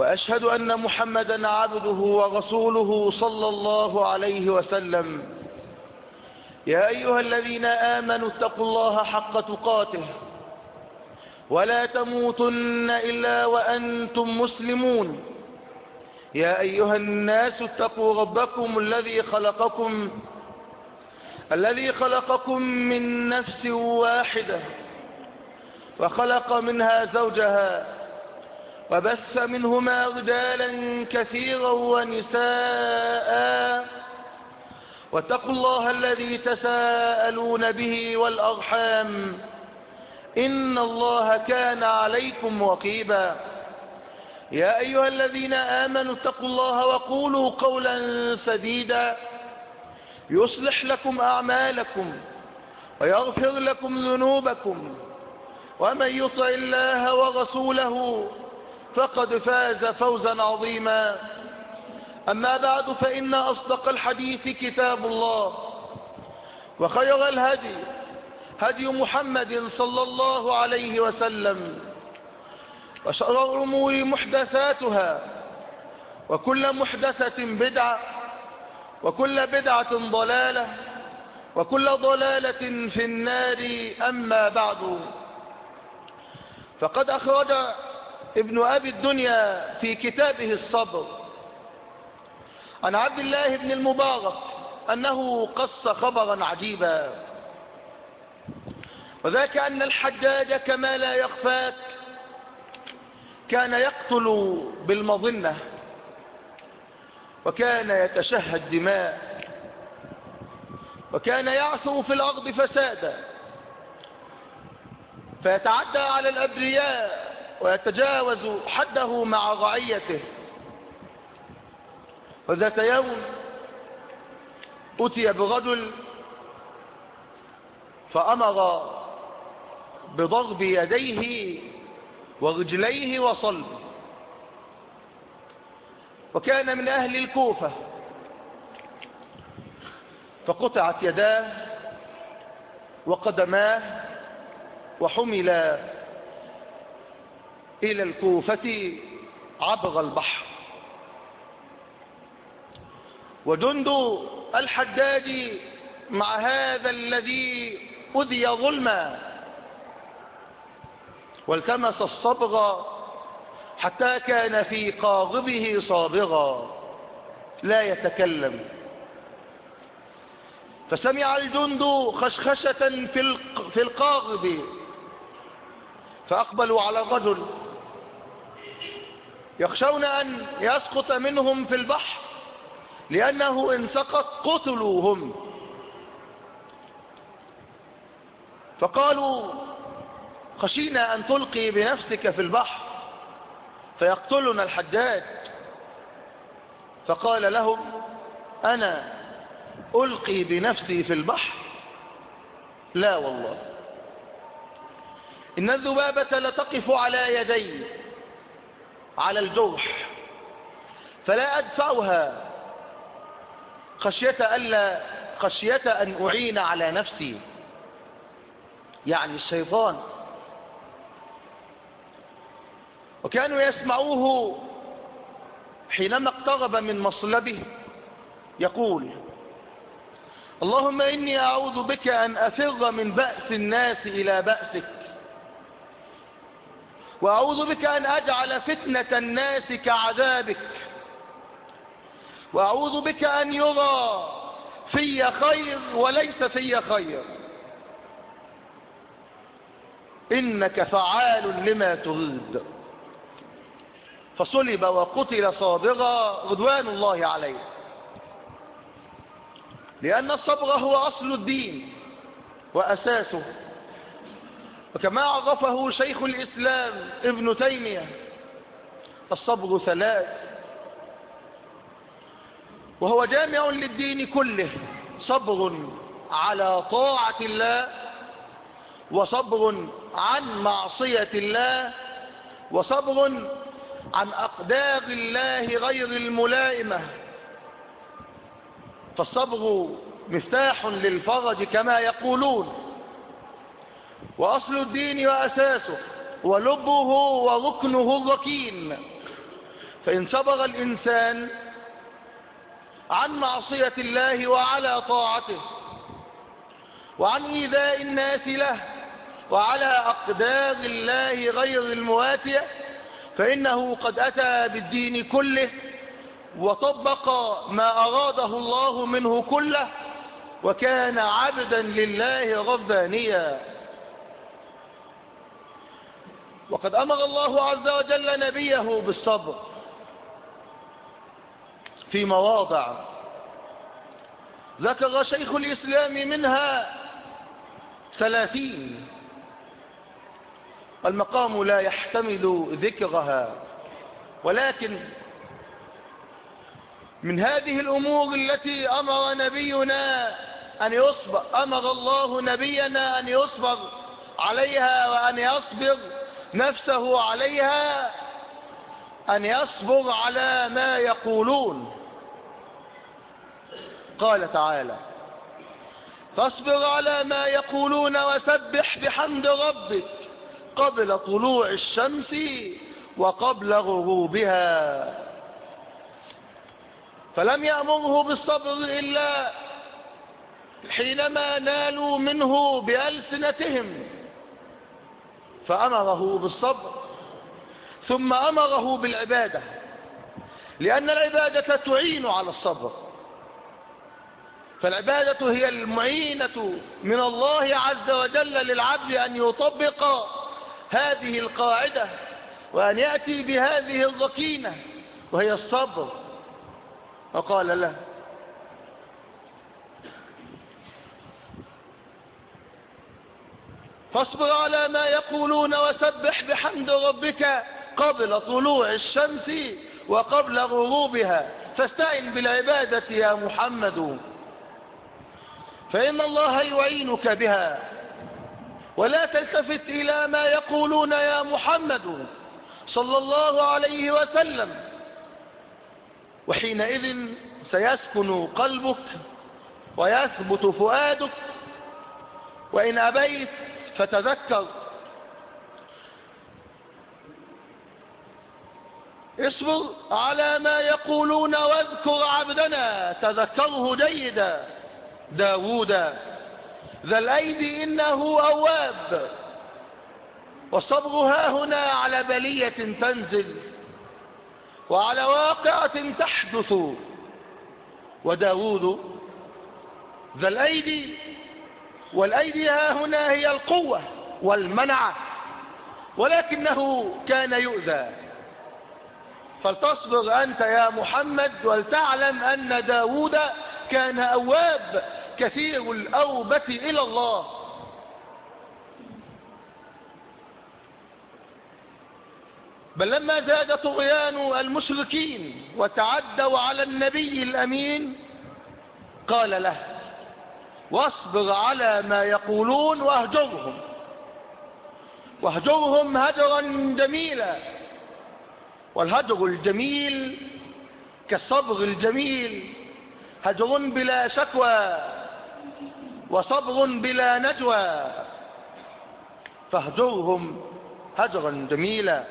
وأشهد أن محمدا عبده ورسوله صلى الله عليه وسلم. يا أيها الذين آمنوا اتقوا الله حق تقاته ولا تموتن إلا وأنتم مسلمون. يا أيها الناس اتقوا ربكم الذي خلقكم الذي خلقكم من نفس واحدة وخلق منها زوجها وبث منهما رجالا كثيرا ونساء. واتقوا الله الذي تساءلون به والأرحام. إن الله كان عليكم وقيبا يا أيها الذين آمنوا اتقوا الله وقولوا قولا سديدا. يصلح لكم أعمالكم ويغفر لكم ذنوبكم. ومن يطع الله ورسوله فقد فاز فوزا عظيما. أما بعد فإن أصدق الحديث كتاب الله وخير الهدي هدي محمد صلى الله عليه وسلم وشر الأمور محدثاتها وكل محدثة بدعة وكل بدعة ضلالة وكل ضلالة في النار. أما بعد فقد أخرج ابن أبي الدنيا في كتابه الصبر. عن عبد الله بن المبارك أنه قص خبرا عجيبا. وذاك أن الحجاج كما لا يخفاك كان يقتل بالمظنة وكان يتشهى الدماء وكان يعثر في الأرض فسادا. فيتعدى على الأبرياء ويتجاوز حده مع رعيته وذات يوم أتي برجل فأمر بضرب يديه ورجليه وصلبه وكان من أهل الكوفة. فقطعت يداه وقدماه وحمل إلى الكوفة عبر البحر. وجند الحداد مع هذا الذي أذي ظلما. والتمس الصبغ حتى كان في قاغبه صابغا. لا يتكلم. فسمع الجند خشخشة في القاغب. فأقبلوا على الرجل. يخشون أن يسقط منهم في البحر لأنه إن سقط قتلوا هم فقالوا خشينا أن تلقي بنفسك في البحر فيقتلنا الحجاج. فقال لهم أنا ألقي بنفسي في البحر؟ لا والله. إن الذبابة لتقف على يدي. على الجرح فلا أدفعها. خشية ألا خشية أن أعين على نفسي. يعني الشيطان. وكانوا يسمعوه حينما اقترب من مصلبه. يقول اللهم إني أعوذ بك أن أفر من بأس الناس إلى بأسك وأعوذ بك أن أجعل فتنة الناس كعذابك. وأعوذ بك أن يرى في خير وليس في خير. إنك فعال لما تريد. فصلب وقتل صابغا رضوان الله عليه. لأن الصبر هو أصل الدين وأساسه. وكما عرفه شيخ الإسلام ابن تيمية الصبر ثلاث وهو جامع للدين كله صبر على طاعة الله وصبر عن معصية الله وصبر عن أقدار الله غير الملائمة. فالصبر مفتاح للفرج كما يقولون. وأصل الدين وأساسه ولبه وركنه الركين فإن صبر الإنسان عن معصية الله وعلى طاعته وعن إيذاء الناس له وعلى أقدار الله غير المواتية فإنه قد أتى بالدين كله وطبق ما أراده الله منه كله وكان عبدا لله ربانيا. وقد أمر الله عز وجل نبيه بالصبر في مواضع. ذكر شيخ الإسلام منها ثلاثين. المقام لا يحتمل ذكرها ولكن من هذه الأمور التي أمر نبينا أن يصبر أمر الله نبينا أن يصبر عليها وأن يصبر نفسه عليها أن يصبر على ما يقولون. قال تعالى فاصبر على ما يقولون وسبح بحمد ربك قبل طلوع الشمس وقبل غروبها. فلم يأمره بالصبر إلا حينما نالوا منه بألسنتهم. فأمره بالصبر ثم أمره بالعبادة لأن العبادة تعين على الصبر. فالعبادة هي المعينة من الله عز وجل للعبد أن يطبق هذه القاعدة وأن يأتي بهذه الركينة وهي الصبر. فقال له فاصبر على ما يقولون وسبح بحمد ربك قبل طلوع الشمس وقبل غروبها. فاستعن بالعبادة يا محمد فإن الله يعينك بها. ولا تلتفت إلى ما يقولون يا محمد صلى الله عليه وسلم. وحينئذ سيسكن قلبك ويثبت فؤادك. وإن أبيت فتذكر. اصبر على ما يقولون واذكر عبدنا. تذكره جيدا. داود ذا الأيدي إنه أواب. والصبر ها هنا على بلية تنزل. وعلى واقعة تحدث. وداود ذا الأيدي والأيدي ها هنا هي القوة والمنعة ولكنه كان يؤذى. فلتصبر أنت يا محمد ولتعلم أن داود كان أواب كثير الأوبة إلى الله. بل لما زاد طغيان المشركين وتعدوا على النبي الأمين قال له واصبر على ما يقولون واهجرهم. واهجرهم هجرا جميلا. والهجر الجميل كالصبر الجميل. هجر بلا شكوى وصبر بلا نجوى. فاهجرهم هجرا جميلا.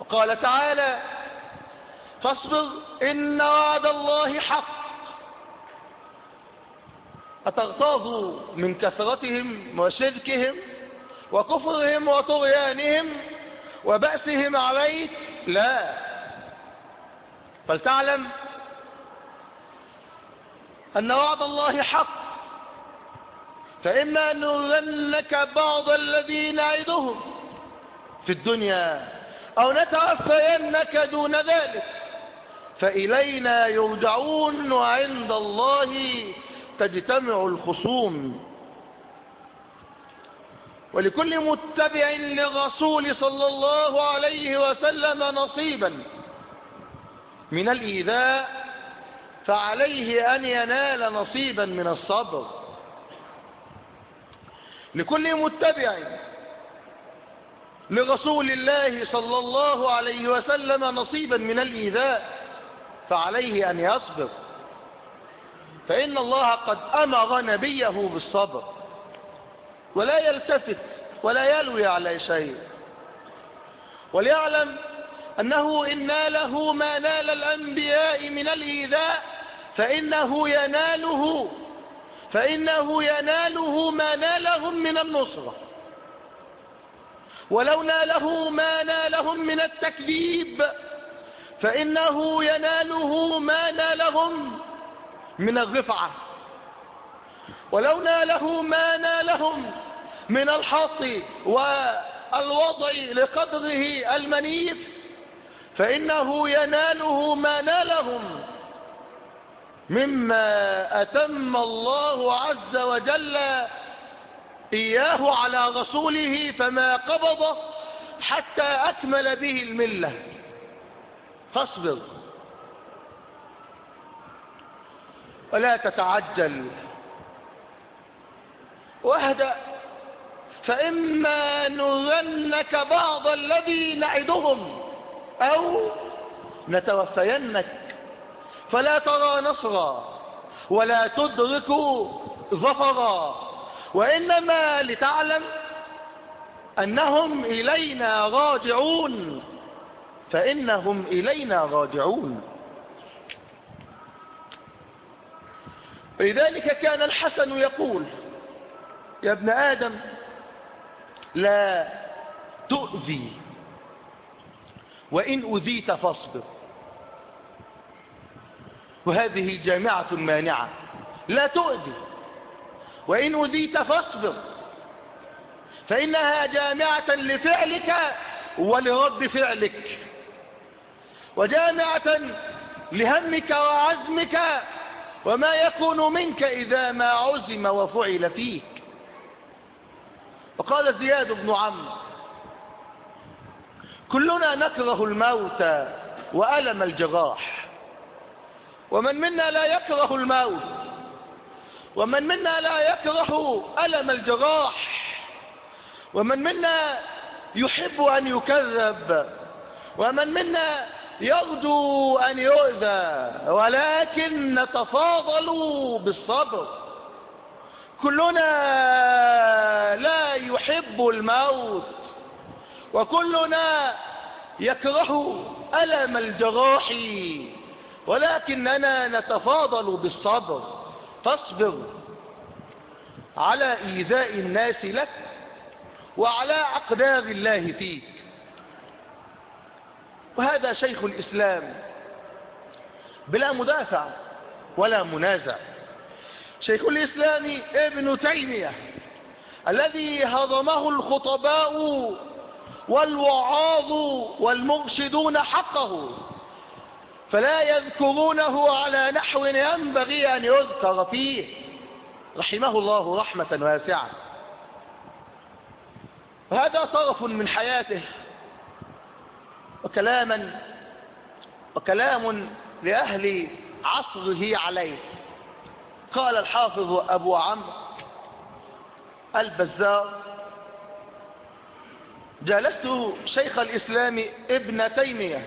وقال تعالى فاصبر إن وعد الله حق. أتغتاظ من كثرتهم وشركهم وكفرهم وطغيانهم وبأسهم عليك؟ لا. فلتعلم أن وعد الله حق. فإما أن نغنك بعض الذي نعدهم في الدنيا أو نتوفينك دون ذلك فإلينا يرجعون وعند الله تجتمع الخصوم. ولكل متبع للرسول صلى الله عليه وسلم نصيبا. من الإيذاء فعليه أن ينال نصيبا من الصبر. لكل متبع لرسول الله صلى الله عليه وسلم نصيبا من الإيذاء فعليه أن يصبر. فإن الله قد أمر نبيه بالصبر ولا يلتفت ولا يلوي على شيء. وليعلم أنه إن ناله ما نال الأنبياء من الإيذاء فإنه يناله فإنه يناله ما نالهم من النصرة. ولو ناله ما نالهم من التكذيب فإنه يناله ما نالهم من الرفعة. ولو ناله ما نالهم من الحط والوضع لقدره المنيف فإنه يناله ما نالهم مما أتم الله عز وجل إياه على رسوله فما قبض حتى أكمل به الملة. فاصبر. ولا تتعجل. واهدأ. فإما نرنك بعض الذي نعدهم أو نتوفينك. فلا ترى نصرا ولا تدرك ظفرا. وإنما لتعلم أنهم إلينا راجعون. فإنهم إلينا راجعون. لذلك كان الحسن يقول يا ابن آدم لا تؤذي وإن أذيت فاصبر. وهذه جامعة مانعة. لا تؤذي وإن أذيت فاصبر فإنها جامعة لفعلك ولرد فعلك وجامعة لهمك وعزمك وما يكون منك إذا ما عزم وفعل فيك. وقال زياد بن عمرو كلنا نكره الموت وألم الجراح. ومن منا لا يكره الموت ومن منا لا يكره ألم الجراح. ومن منا يحب أن يكذب ومن منا يرجو أن يؤذى ولكن نتفاضل بالصبر. كلنا لا يحب الموت وكلنا يكره ألم الجراح ولكننا نتفاضل بالصبر. فاصبر على إيذاء الناس لك وعلى أقدار الله فيك. وهذا شيخ الإسلام. بلا مدافع ولا منازع. شيخ الإسلام ابن تيمية الذي هضمه الخطباء والوعاظ والمرشدون حقه. فلا يذكرونه على نحو ينبغي أن يذكر فيه. رحمه الله رحمة واسعة. وهذا طرف من حياته. وكلاما وكلام لأهل عصره عليه. قال الحافظ أبو عمرو البزار جالست شيخ الإسلام ابن تيمية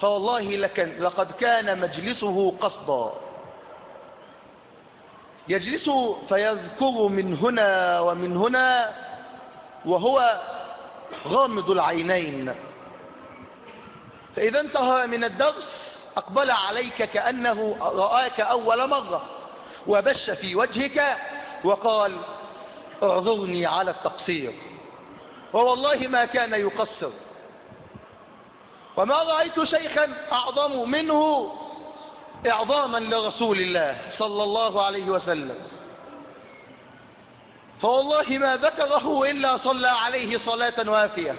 فوالله لكن لقد كان مجلسه قصدا. يجلس فيذكر من هنا ومن هنا وهو غامض العينين. فإذا انتهى من الدرس أقبل عليك كأنه رآك أول مرة وبش في وجهك وقال اعذرني على التقصير ووالله ما كان يقصر. وما رأيت شيخا أعظم منه إعظاما لرسول الله صلى الله عليه وسلم. فوالله ما ذكره إلا صلى عليه صلاة وافية.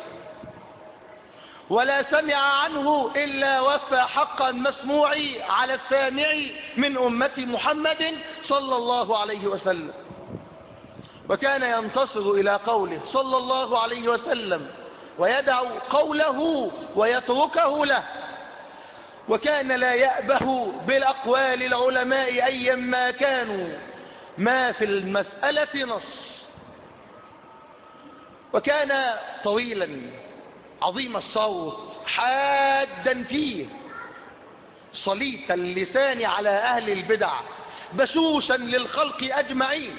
ولا سمع عنه إلا وفى حق المسموع على السامع من أمة محمد صلى الله عليه وسلم. وكان ينتصر إلى قوله صلى الله عليه وسلم ويدع قوله ويتركه له. وكان لا يأبه بالأقوال العلماء أيا ما كانوا. ما في المسألة نص. وكان طويلا عظيم الصوت حادا فيه. صليت اللسان على أهل البدع بشوشا للخلق أجمعين.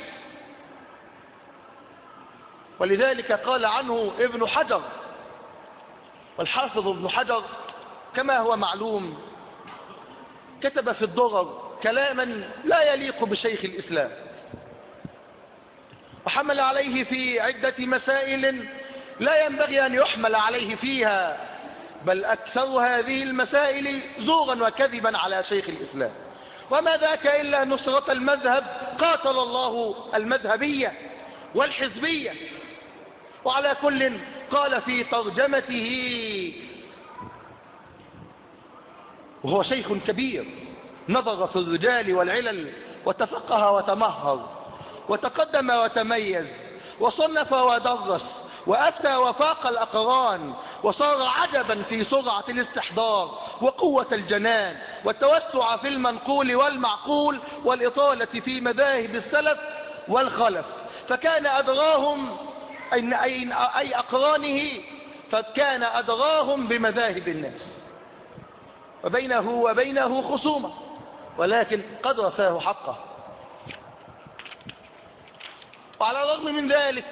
ولذلك قال عنه ابن حجر والحافظ ابن حجر كما هو معلوم كتب في الضرر كلاما لا يليق بشيخ الإسلام. وحمل عليه في عدة مسائل لا ينبغي أن يحمل عليه فيها بل أكثر هذه المسائل زورا وكذبا على شيخ الإسلام. وما ذاك إلا نصرة المذهب قاتل الله المذهبية والحزبية. وعلى كل قال في ترجمته وهو شيخ كبير نظر في الرجال والعلل وتفقه وتمهر وتقدم وتميز وصنف ودرس وأفتى وفاق الأقران وصار عجبا في سرعة الاستحضار وقوة الجنان والتوسع في المنقول والمعقول والإطالة في مذاهب السلف والخلف. فكان أدراهم أي, أقرانه فكان أدراهم بمذاهب الناس. وبينه وبينه خصومة ولكن قد وفاه حقه. وعلى الرغم من ذلك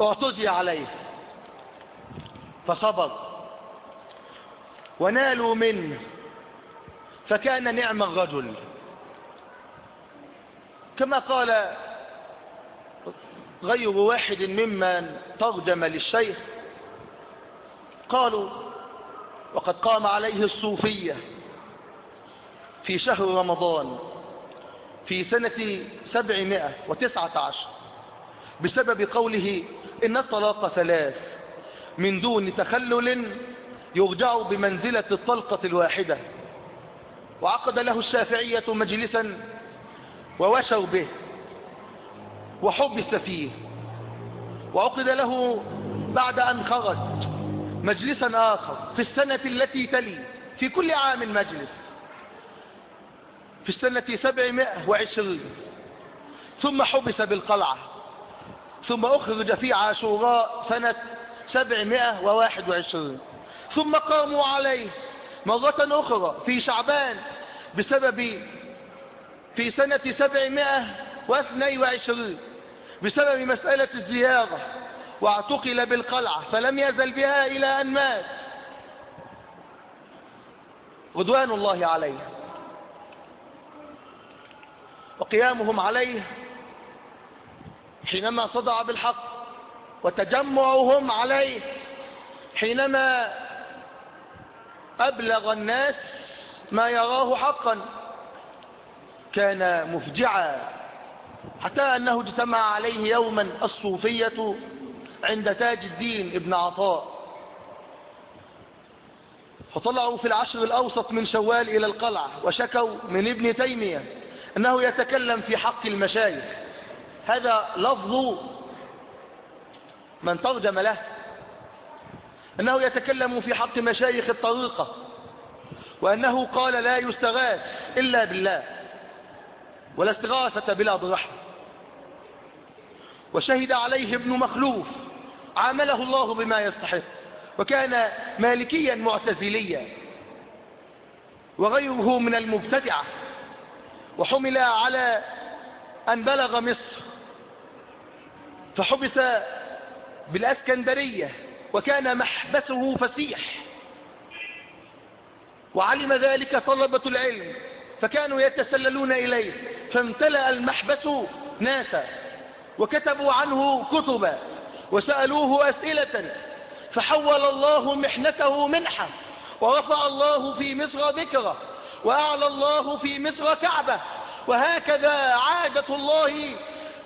اعتزي عليه. فصبر. ونالوا منه. فكان نعم الرجل. كما قال غير واحد ممن ترجم للشيخ قالوا وقد قام عليه الصوفية في شهر رمضان في سنة سبعمائة وتسعة عشر بسبب قوله إن الطلاق ثلاث من دون تخلل يرجع بمنزلة الطلقة الواحدة. وعقد له الشافعية مجلسا ووشوا به وحبس فيه. وعقد له بعد أن خرج مجلسا آخر في السنة التي تلي في كل عام مجلس في السنة سبعمائة وعشرين. ثم حبس بالقلعة. ثم أخرج في عاشوراء سنة سبعمائة وواحد وعشرين. ثم قاموا عليه مرة أخرى في شعبان بسبب في سنة سبعمائة واثني وعشرين بسبب مسألة الزيارة واعتقل بالقلعة فلم يزل بها إلى أن مات. رضوان الله عليه. وقيامهم عليه حينما صدع بالحق وتجمعهم عليه حينما أبلغ الناس ما يراه حقا كان مفجعا. حتى أنه اجتمع عليه يوما الصوفية عند تاج الدين ابن عطاء. فطلعوا في العشر الأوسط من شوال إلى القلعة وشكوا من ابن تيمية أنه يتكلم في حق المشايخ. هذا لفظ من ترجم له أنه يتكلم في حق مشايخ الطريقة وأنه قال لا يستغاث إلا بالله ولا استغاثة بلا برحمة وشهد عليه ابن مخلوف عامله الله بما يستحق وكان مالكيا معتزليا وغيره من المبتدعة وحمل على أن بلغ مصر. فحبس بالأسكندرية وكان محبسه فسيح. وعلم ذلك طلبة العلم فكانوا يتسللون إليه فامتلأ المحبس ناسا وكتبوا عنه كتبا وسألوه أسئلة فحول الله محنته منحة ورفع الله في مصر ذكره وأعلى الله في مصر كعبة وهكذا عادة الله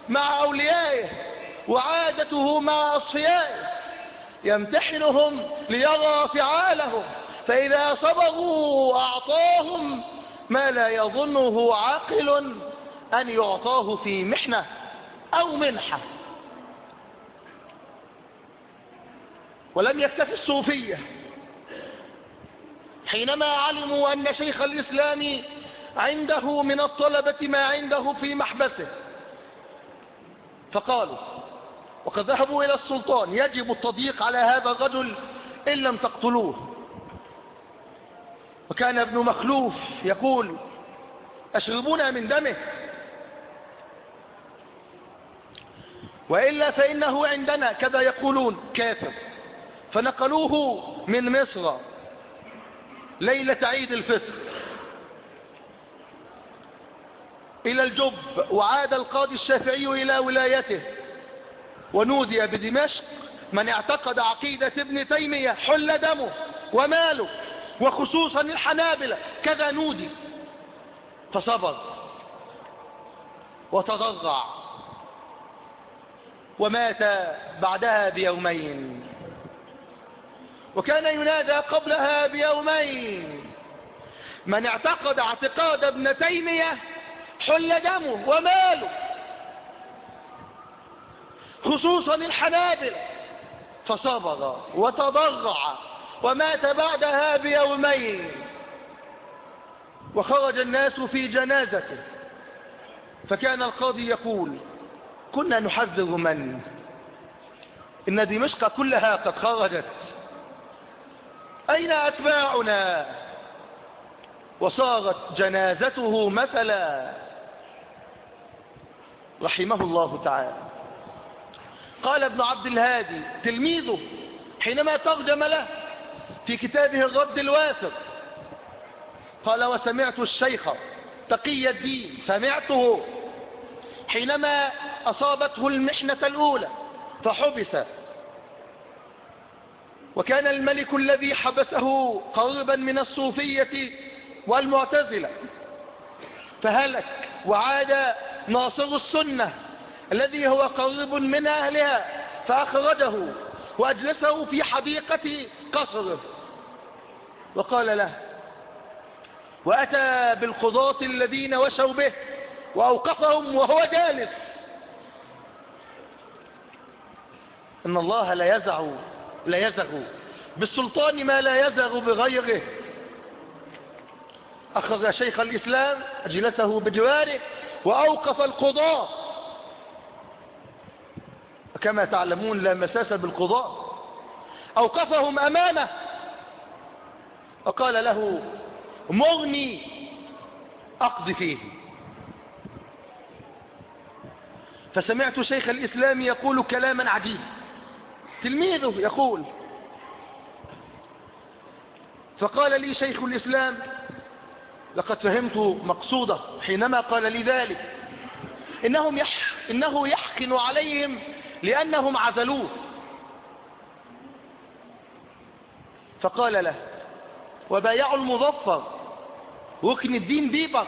مع أوليائه. وعادته مع أصفيائه يمتحنهم ليرى فعالهم فإذا صبروا أعطاهم ما لا يظنه عاقل أن يعطاه في محنة أو منحة. ولم يكتف الصوفية. حينما علموا أن شيخ الإسلام عنده من الطلبة ما عنده في محبسه فقالوا وقد ذهبوا إلى السلطان. يجب التضييق على هذا الرجل إن لم تقتلوه. وكان ابن مخلوف يقول أشربونا من دمه؟ وإلا فإنه عندنا كذا يقولون كافر. فنقلوه من مصر ليلة عيد الفطر. إلى الجب وعاد القاضي الشافعي إلى ولايته. ونودي بدمشق من اعتقد عقيدة ابن تيمية حل دمه وماله وخصوصا الحنابلة. كذا نودي. فصبر. وتضرع. ومات بعدها بيومين. وكان ينادى قبلها بيومين. من اعتقد اعتقاد ابن تيمية حل دمه وماله. خصوصا الحنابل فصبر وتضرع ومات بعدها بيومين. وخرج الناس في جنازته. فكان القاضي يقول كنا نحذر من؟ إن دمشق كلها قد خرجت. أين أتباعنا؟ وصارت جنازته مثلا. رحمه الله تعالى. قال ابن عبد الهادي تلميذه حينما ترجم له في كتابه الرد الواثق قال وسمعت الشيخ تقي الدين سمعته. حينما أصابته المحنة الأولى فحبس. وكان الملك الذي حبسه قربا من الصوفية والمعتزلة. فهلك وعاد ناصر السنة. الذي هو قريب من أهلها فأخرجه وأجلسه في حديقة قصره وقال له وأتى بالقضاة الذين وشوا به وأوقفهم وهو جالس. إن الله لا يزع لا يزغ بالسلطان ما لا يزغ بغيره. أخذ شيخ الإسلام أجلسه بجواره وأوقف القضاة. كما تعلمون لا مساس بالقضاء. أوقفهم أمامه. وقال له مغني أقضي فيه. فسمعت شيخ الإسلام يقول كلاما عجيب تلميذه يقول فقال لي شيخ الإسلام لقد فهمت مقصوده حينما قال لي ذلك. إنهم يح إنه يحقن عليهم لأنهم عزلوه. فقال له وبايعوا المظفر. وكن الدين بيبر.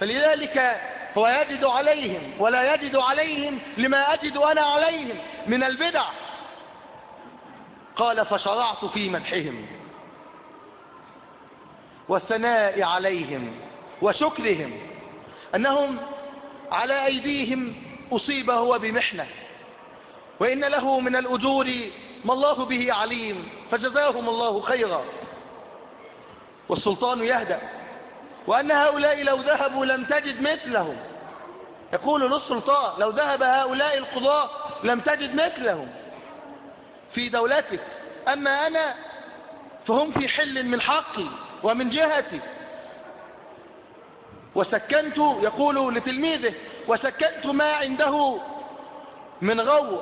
فلذلك هو يجد عليهم ولا يجد عليهم لما أجد أنا عليهم من البدع. قال فشرعت في مدحهم والثناء عليهم وشكرهم أنهم على أيديهم أصيب هو بمحنة. وإن له من الأجور ما الله به عليم فجزاهم الله خيرا. والسلطان يهدأ. وأن هؤلاء لو ذهبوا لم تجد مثلهم. يقول للسلطان لو ذهب هؤلاء القضاة لم تجد مثلهم. في دولتك. أما أنا فهم في حل من حقي ومن جهتي. وسكنت يقول لتلميذه وسكنت ما عنده من غو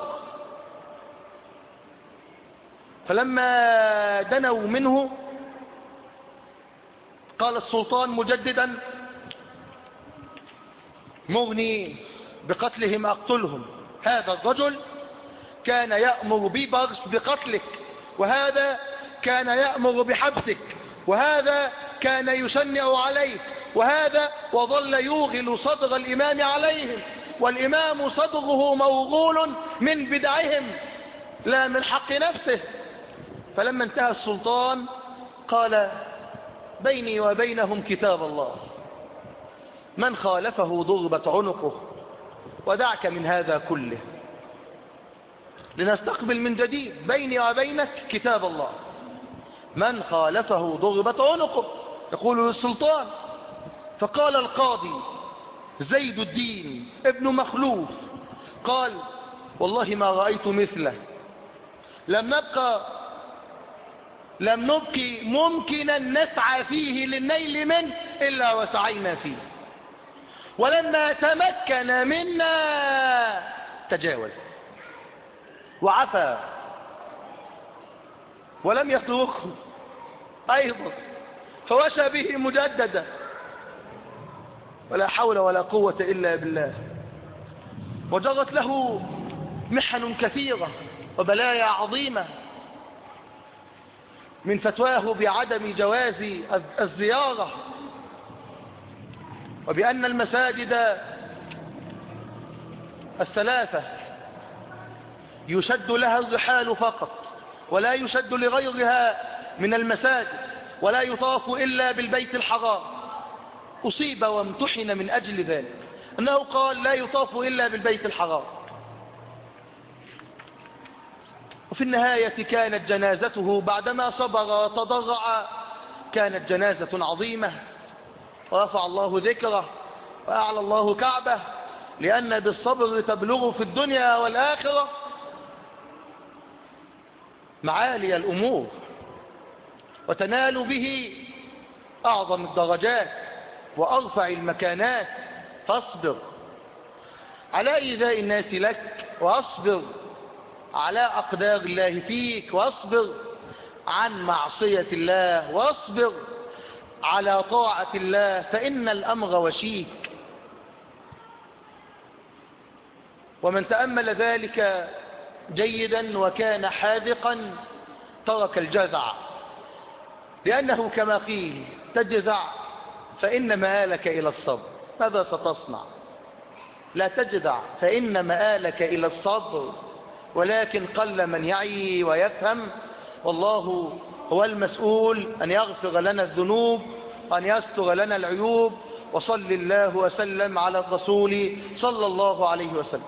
فلما دنوا منه قال السلطان مجددا مغني بقتلهم أقتلهم. هذا الرجل كان يأمر ببرس بقتلك وهذا كان يأمر بحبسك وهذا كان يشنع عليك. وهذا وظل يوغل صدر الإمام عليهم والإمام صدره موغول من بدعهم لا من حق نفسه. فلما انتهى السلطان قال بيني وبينهم كتاب الله من خالفه ضربت عنقه ودعك من هذا كله. لنستقبل من جديد بيني وبينك كتاب الله من خالفه ضربت عنقه. يقول للسلطان فقال القاضي زيد الدين ابن مخلوف قال والله ما رأيت مثله. لم نبقى لم نبقي ممكنا نسعى فيه للنيل منه إلا وسعينا فيه. ولما تمكن منا تجاوز وعفى ولم يخلقه أيضا فوشى به مجددا. ولا حول ولا قوة إلا بالله. وجرت له محن كثيرة وبلايا عظيمة من فتواه بعدم جواز الزيارة. وبأن المساجد الثلاثة يشد لها الرحال فقط ولا يشد لغيرها من المساجد ولا يطاف إلا بالبيت الحرام. أصيب وامتحن من أجل ذلك. أنه قال لا يطاف إلا بالبيت الحرام. وفي النهاية كانت جنازته بعدما صبر وتضرع كانت جنازة عظيمة. ورفع الله ذكره وأعلى الله كعبه لأن بالصبر تبلغ في الدنيا والآخرة معالي الأمور وتنال به أعظم الدرجات. وأرفع المكانات فاصبر. على إيذاء الناس لك؟ واصبر. على أقدار الله فيك؟ واصبر. عن معصية الله؟ واصبر. على طاعة الله؟ فإن الأمر وشيك. ومن تأمل ذلك جيدا وكان حاذقا ترك الجزع. لأنه كما قيل تجزع فإن مآلك إلى الصبر. ماذا ستصنع؟ لا تجزع فإن مآلك إلى الصبر ولكن قل من يعي ويفهم والله هو المسؤول أن يغفر لنا الذنوب وأن يستر لنا العيوب وصل الله وسلم على الرسول صلى الله عليه وسلم.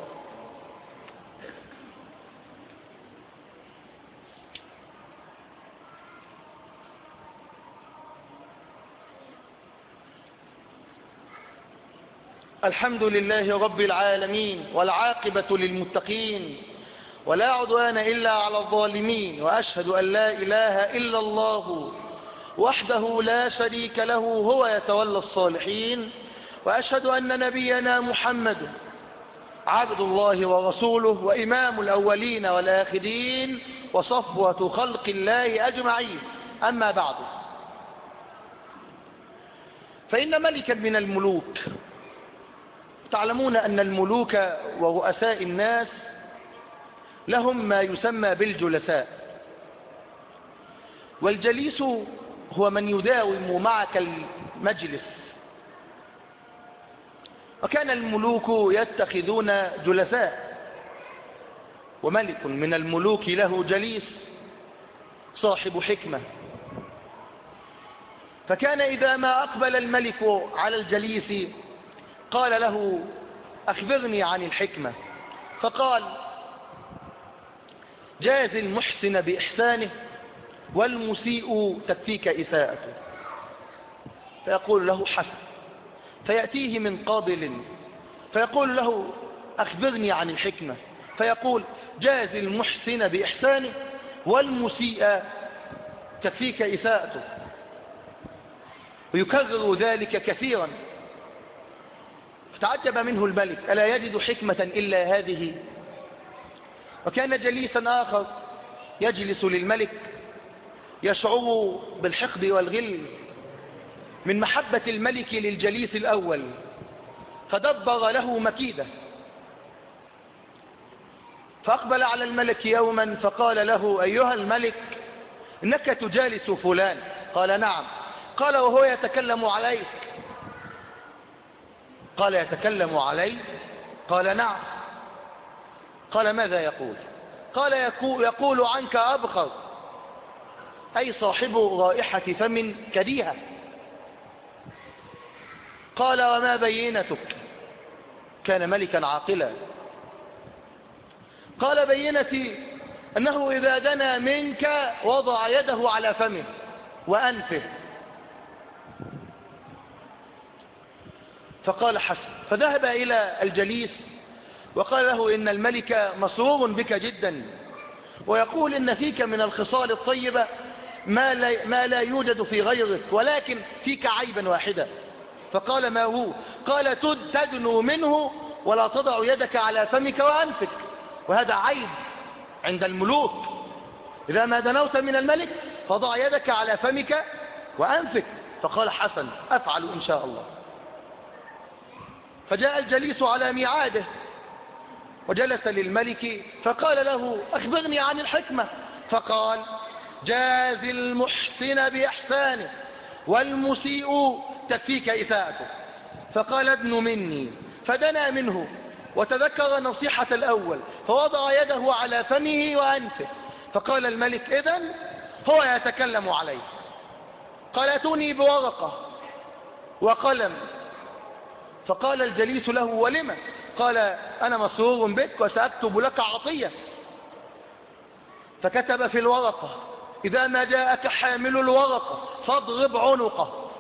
الحمد لله رب العالمين والعاقبة للمتقين ولا عدوان إلا على الظالمين وأشهد أن لا إله إلا الله وحده لا شريك له هو يتولى الصالحين وأشهد أن نبينا محمد عبد الله ورسوله وإمام الأولين والآخرين وصفوة خلق الله أجمعين. أما بعد فإن ملكا من الملوك تعلمون أن الملوك ورؤساء الناس لهم ما يسمى بالجلساء. والجليس هو من يداوم معك المجلس. وكان الملوك يتخذون جلساء. وملك من الملوك له جليس صاحب حكمة. فكان إذا ما أقبل الملك على الجليس قال له أخبرني عن الحكمة. فقال جاز المحسن بإحسانه والمسيء تكفيك إساءته. فيقول له حسن. فيأتيه من قابل. فيقول له أخبرني عن الحكمة. فيقول جاز المحسن بإحسانه والمسيء تكفيك إساءته. ويكرر ذلك كثيرا. فتعجب منه الملك ألا يجد حكمة إلا هذه؟ وكان جليسا آخر يجلس للملك يشعر بالحقد والغل من محبة الملك للجليس الأول فدبر له مكيدة. فأقبل على الملك يوما فقال له أيها الملك إنك تجالس فلان؟ قال نعم. قال وهو يتكلم عليك. قال يتكلم علي؟ قال نعم. قال ماذا يقول؟ قال يقول عنك أبخر أي صاحب رائحة فم كريهة قال وما بينتك؟ كان ملكا عاقلا. قال بينتي أنه إذا دنا منك وضع يده على فمه وأنفه. فقال حسن فذهب إلى الجليس وقال له إن الملك مسرور بك جدا ويقول إن فيك من الخصال الطيبة ما لا, ما لا يوجد في غيرك ولكن فيك عيبا واحدا. فقال ما هو؟ قال تدنو منه ولا تضع يدك على فمك وأنفك. وهذا عيب عند الملوك. إذا ما دنوت من الملك فضع يدك على فمك وأنفك. فقال حسن أفعل إن شاء الله. فجاء الجليس على ميعاده وجلس للملك فقال له أخبرني عن الحكمة فقال جاز المحسن بإحسانه والمسيء تكفيك إساءته فقال ادن مني فدنا منه وتذكر نصيحة الأول فوضع يده على فمه وأنفه فقال الملك إذن هو يتكلم عليه قال أتوني بورقة وقلم فقال الجليس له ولم؟ قال أنا مسرور بك وسأكتب لك عطية. فكتب في الورقة إذا ما جاءك حامل الورقة فاضرب عنقه.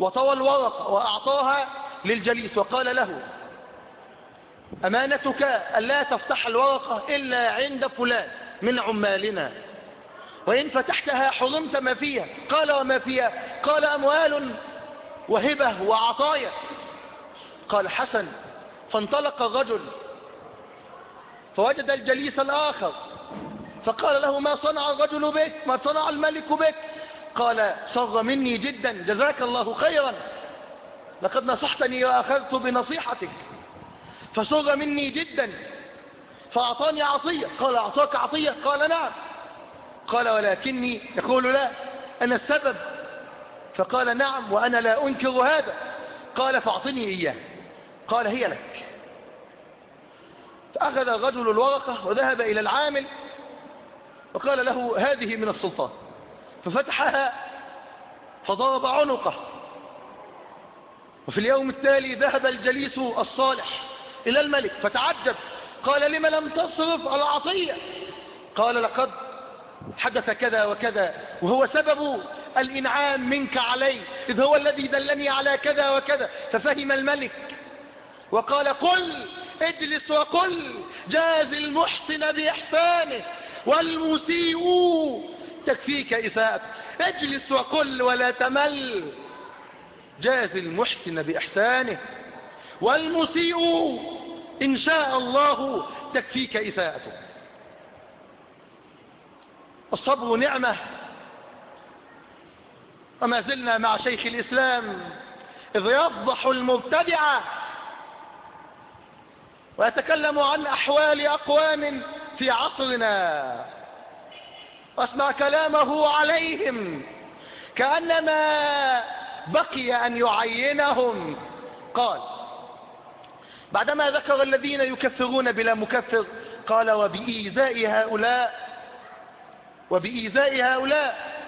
وطوى الورقة وأعطاها للجليس وقال له أمانتك ألا تفتح الورقة إلا عند فلان من عمالنا. وإن فتحتها حرمت ما فيها. قال وما فيها؟ قال أموال وهبة وعطايا. قال حسن فانطلق الرجل فوجد الجليس الآخر فقال له ما صنع الرجل بك؟ ما صنع الملك بك؟ قال صر مني جدا جزاك الله خيرا لقد نصحتني وأخذت بنصيحتك فسر مني جدا فأعطاني عطية قال أعطاك عطية قال نعم. قال ولكني يقول لا أنا السبب. فقال نعم وأنا لا أنكر هذا. قال فأعطني إياه. قال هي لك. فأخذ الرجل الورقة وذهب إلى العامل وقال له هذه من السلطان. ففتحها فضرب عنقه. وفي اليوم التالي ذهب الجليس الصالح إلى الملك فتعجب. قال لم لم تصرف العطية؟ قال لقد حدث كذا وكذا وهو سبب الإنعام منك علي إذ هو الذي دلني على كذا وكذا. ففهم الملك وقال قل اجلس وقل جاز المحسن بإحسانه والمسيء تكفيك إساءة اجلس وقل ولا تمل جاز المحسن بإحسانه والمسيء إن شاء الله تكفيك إساءته. الصبر نعمة وما زلنا مع شيخ الإسلام إذ يفضح المبتدعة ويتكلم عن أحوال أقوام في عصرنا. واسمع كلامه عليهم. كأنما بقي أن يعينهم. قال بعدما ذكر الذين يكفرون بلا مكفر قال وبإيذاء هؤلاء وبإيذاء هؤلاء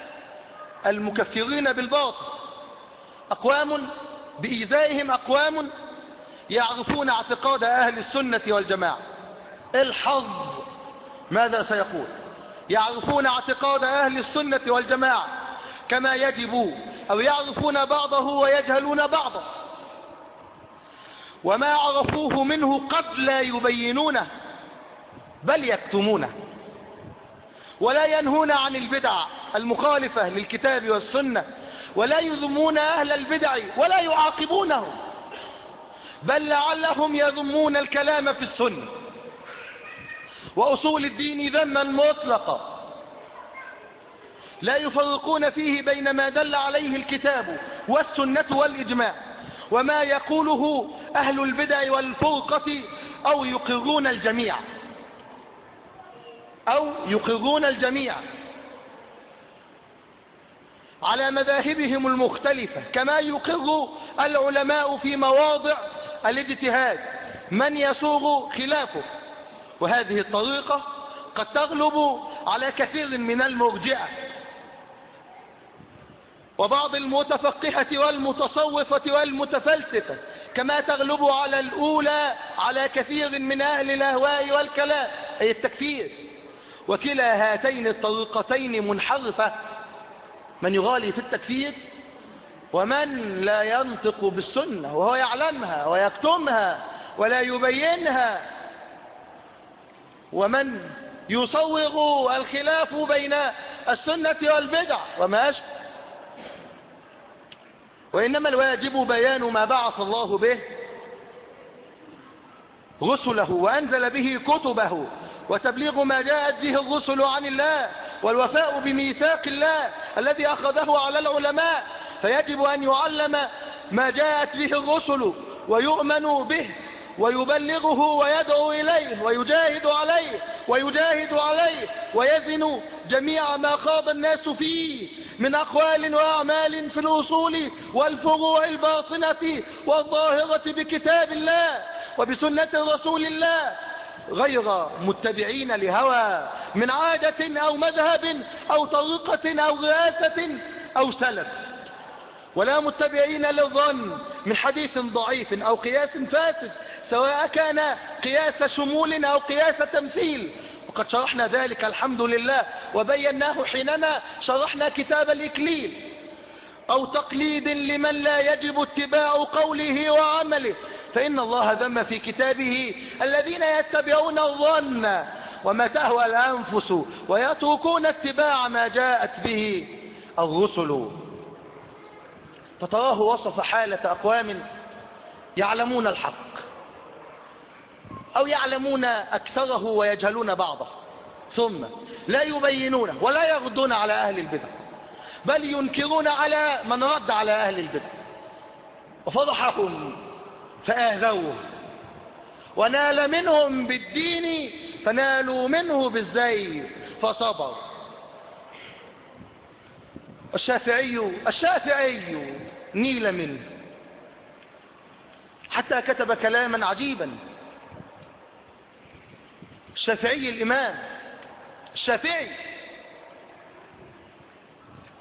المكفرين بالباطل. أقوام بإيذائهم أقوام يعرفون اعتقاد أهل السنة والجماعة. الحظ ماذا سيقول؟ يعرفون اعتقاد أهل السنة والجماعة كما يجب أو يعرفون بعضه ويجهلون بعضه. وما عرفوه منه قد لا يبينونه بل يكتمونه. ولا ينهون عن البدع المخالفة للكتاب والسنة ولا يذمون أهل البدع ولا يعاقبونهم. بل لعلهم يذمون الكلام في السنة. وأصول الدين ذما مطلقا لا يفرقون فيه بين ما دل عليه الكتاب والسنة والإجماع. وما يقوله أهل البدع والفرقة أو يقرون الجميع. أو يقرون الجميع. على مذاهبهم المختلفة. كما يقر العلماء في مواضع الاجتهاد من يسوغ خلافه. وهذه الطريقة قد تغلب على كثير من المرجئة. وبعض المتفقهة والمتصوفة والمتفلسفة كما تغلب على الأولى على كثير من أهل الأهواء والكلام أي التكفير. وكلا هاتين الطريقتين منحرفة. من يغالي في التكفير ومن لا ينطق بالسنة وهو يعلمها ويكتمها ولا يبينها. ومن يصوغ الخلاف بين السنة والبدع وما أشبه وإنما الواجب بيان ما بعث الله به رسله وأنزل به كتبه وتبليغ ما جاءت به الرسل عن الله والوفاء بميثاق الله الذي أخذه على العلماء. فيجب أن يعلم ما جاءت به الرسل ويؤمن به ويبلغه ويدعو إليه ويجاهد عليه ويجاهد عليه ويزن جميع ما خاض الناس فيه من أقوال وأعمال في الأصول والفروع الباطنة والظاهرة بكتاب الله وبسنة رسول الله غير متبعين لهوى من عادة أو مذهب أو طريقة أو رئاسة أو سلف. ولا متبعين للظن من حديث ضعيف أو قياس فاسد سواء كان قياس شمول أو قياس تمثيل. وقد شرحنا ذلك الحمد لله وبيناه حينما شرحنا كتاب الإكليل. أو تقليد لمن لا يجب اتباع قوله وعمله. فإن الله ذم في كتابه الذين يتبعون الظن. وما تهوى الأنفس ويتركون اتباع ما جاءت به الرسل. فتراه وصف حالة أقوام يعلمون الحق أو يعلمون أكثره ويجهلون بعضه. ثم لا يبينونه ولا يردون على أهل البدع بل ينكرون على من رد على أهل البدع. وفضحهم فآذوه. ونال منهم بالدين فنالوا منه بالزي فصبر الشافعي الشافعي نيل منه. حتى كتب كلاما عجيبا. الشافعي الإمام الشافعي.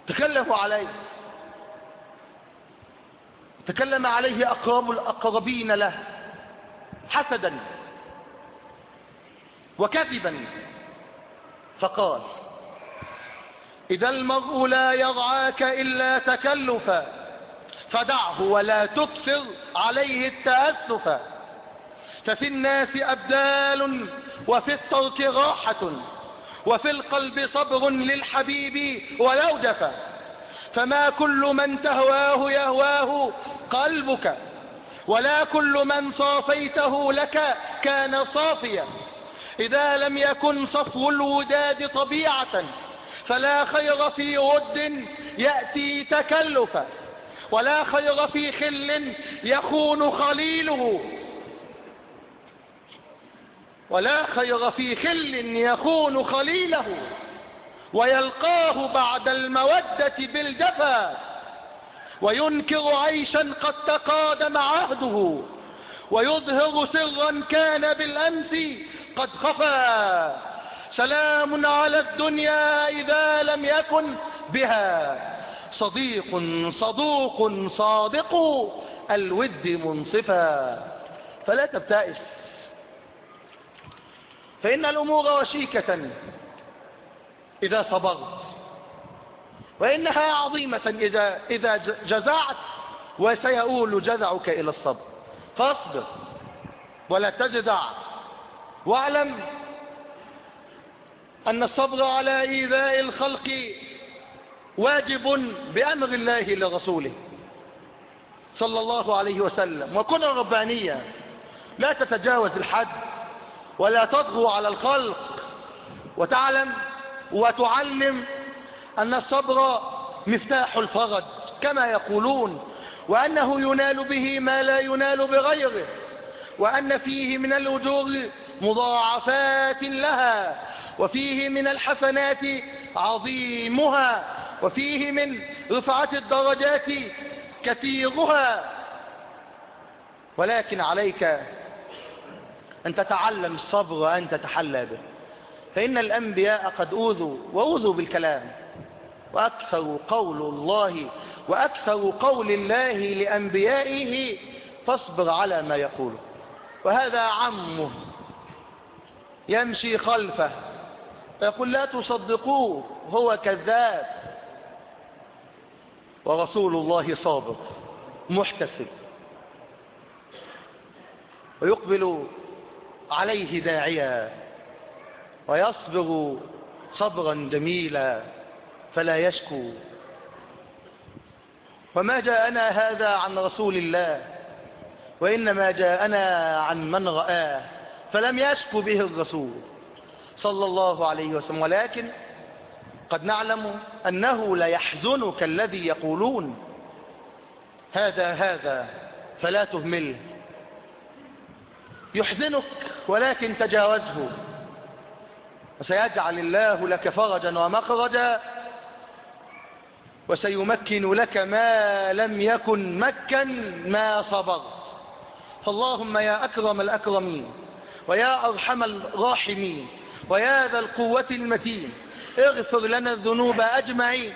تكلموا عليه. تكلم عليه أقرب الأقربين له. حسدا. وكذبا. فقال إذا المرء لا يرعاك إلا تكلفا فدعه ولا تكثر عليه التأسف. ففي الناس أبدال وفي الترك راحة وفي القلب صبر للحبيب ولو جفا فما كل من تهواه يهواه قلبك ولا كل من صافيته لك كان صافيا. إذا لم يكن صفو الوداد طبيعة فلا خير في ود يأتي تكلفا ولا خير في خل يخون خليله. ولا خير في خل يخون خليله ويلقاه بعد المودة بالجفا. وينكر عيشا قد تقادم عهده ويظهر سرا كان بالأمس قد خفى سلام على الدنيا إذا لم يكن بها صديق صدوق صادق الود منصفا. فلا تبتئس. فإن الأمور وشيكة إذا صبرت وإنها عظيمة إذا, إذا جزعت وسيؤول جزعك إلى الصبر. فاصبر ولا تجزع. واعلم أن الصبر على إيذاء الخلق واجب بأمر الله لرسوله. صلى الله عليه وسلم. وكن ربانيا لا تتجاوز الحد ولا تطغو على الخلق. وتعلم وتعلم أن الصبر مفتاح الفرج كما يقولون وأنه ينال به ما لا ينال بغيره وأن فيه من الأجور مضاعفات لها. وفيه من الحسنات عظيمها وفيه من رفعة الدرجات كثيرها. ولكن عليك أن تتعلم الصبر وأن تتحلى به. فإن الأنبياء قد أوذوا وأوذوا بالكلام وأكثر قول الله وأكثر قول الله لأنبيائه فاصبر على ما يقوله وهذا عمه يمشي خلفه. يقول لا تصدقوه هو كذاب. ورسول الله صابر محتسب. ويقبل عليه داعيا ويصبر صبرا جميلا فلا يشكو. وما جاءنا هذا عن رسول الله وإنما جاءنا عن من رآه فلم يشكو به الرسول. صلى الله عليه وسلم ولكن قد نعلم أنه ليحزنك الذي يقولون هذا هذا فلا تهمله يحزنك ولكن تجاوزه وسيجعل الله لك فرجا ومخرجا. وسيمكن لك ما لم يكن مكن ما صبر. فاللهم يا أكرم الأكرمين ويا أرحم الراحمين. ويا ذا القوة المتين. اغفر لنا الذنوب أجمعين.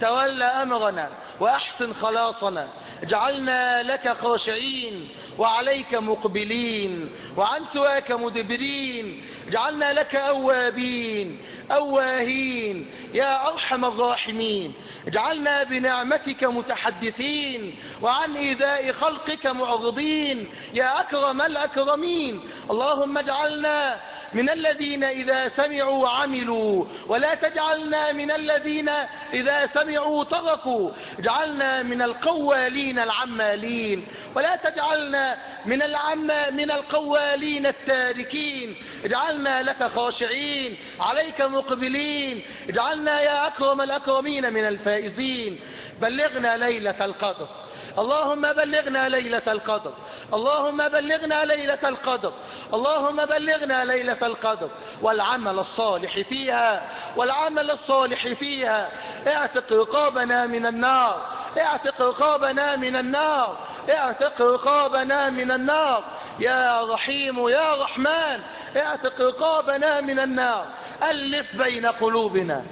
تولى أمرنا وأحسن خلاصنا. اجعلنا لك خاشعين وعليك مقبلين وعن سواك مدبرين. اجعلنا لك أوابين أواهين يا أرحم الراحمين. اجعلنا بنعمتك متحدثين وعن إيذاء خلقك معرضين. يا أكرم الأكرمين. اللهم اجعلنا من الذين إذا سمعوا عملوا ولا تجعلنا من الذين إذا سمعوا تركوا اجعلنا من القوالين العمالين. ولا تجعلنا من العم من القوالين التاركين. اجعلنا لك خاشعين. عليك مقبلين. اجعلنا يا أكرم الأكرمين من الفائزين. بلغنا ليلة القدر. اللهم بلغنا ليلة القدر. اللهم بلغنا ليلة القدر. اللهم بلغنا ليلة القدر. والعمل الصالح فيها. والعمل الصالح فيها. اعتق رقابنا من النار. اعتق رقابنا من النار. اعتق رقابنا من النار. يا رحيم يا رحمن اعتق رقابنا من النار. ألف بين قلوبنا.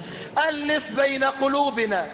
ألف بين قلوبنا.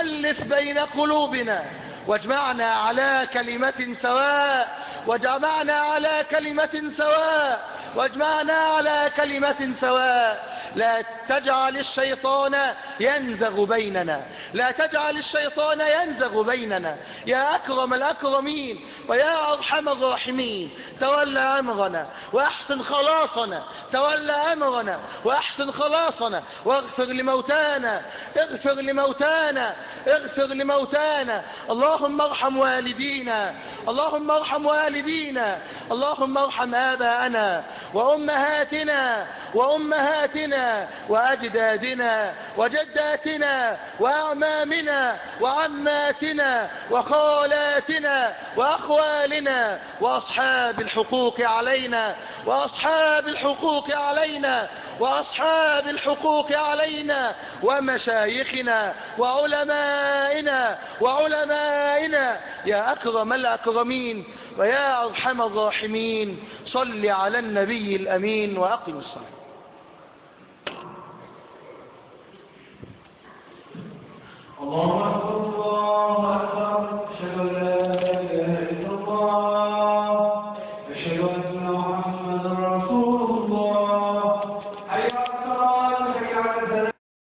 ألف بين قلوبنا. واجمعنا على كلمة سواء وجمعنا على كلمة سواء واجمعنا على كلمة سواء. لا تجعل الشيطان ينزغ بيننا. لا تجعل الشيطان ينزغ بيننا. يا أكرم الأكرمين ويا أرحم الراحمين. تولى أمرنا وأحسن خلاصنا. تولى أمرنا وأحسن خلاصنا. واغفر لموتانا. اغفر لموتانا. اغفر لموتانا. اللهم ارحم والدينا. اللهم ارحم والدينا. اللهم ارحم آباءنا وأمهاتنا وأمهاتنا وأجدادنا وجداتنا وأعمامنا وعماتنا وخالاتنا وأخوالنا وأصحاب الحقوق علينا وأصحاب الحقوق علينا وأصحاب الحقوق علينا ومشايخنا وعلمائنا وعلمائنا. يا أكرم الأكرمين ويا أرحم الراحمين صل على النبي الأمين وأقم الصلاة. الله أكبر الله أكبر.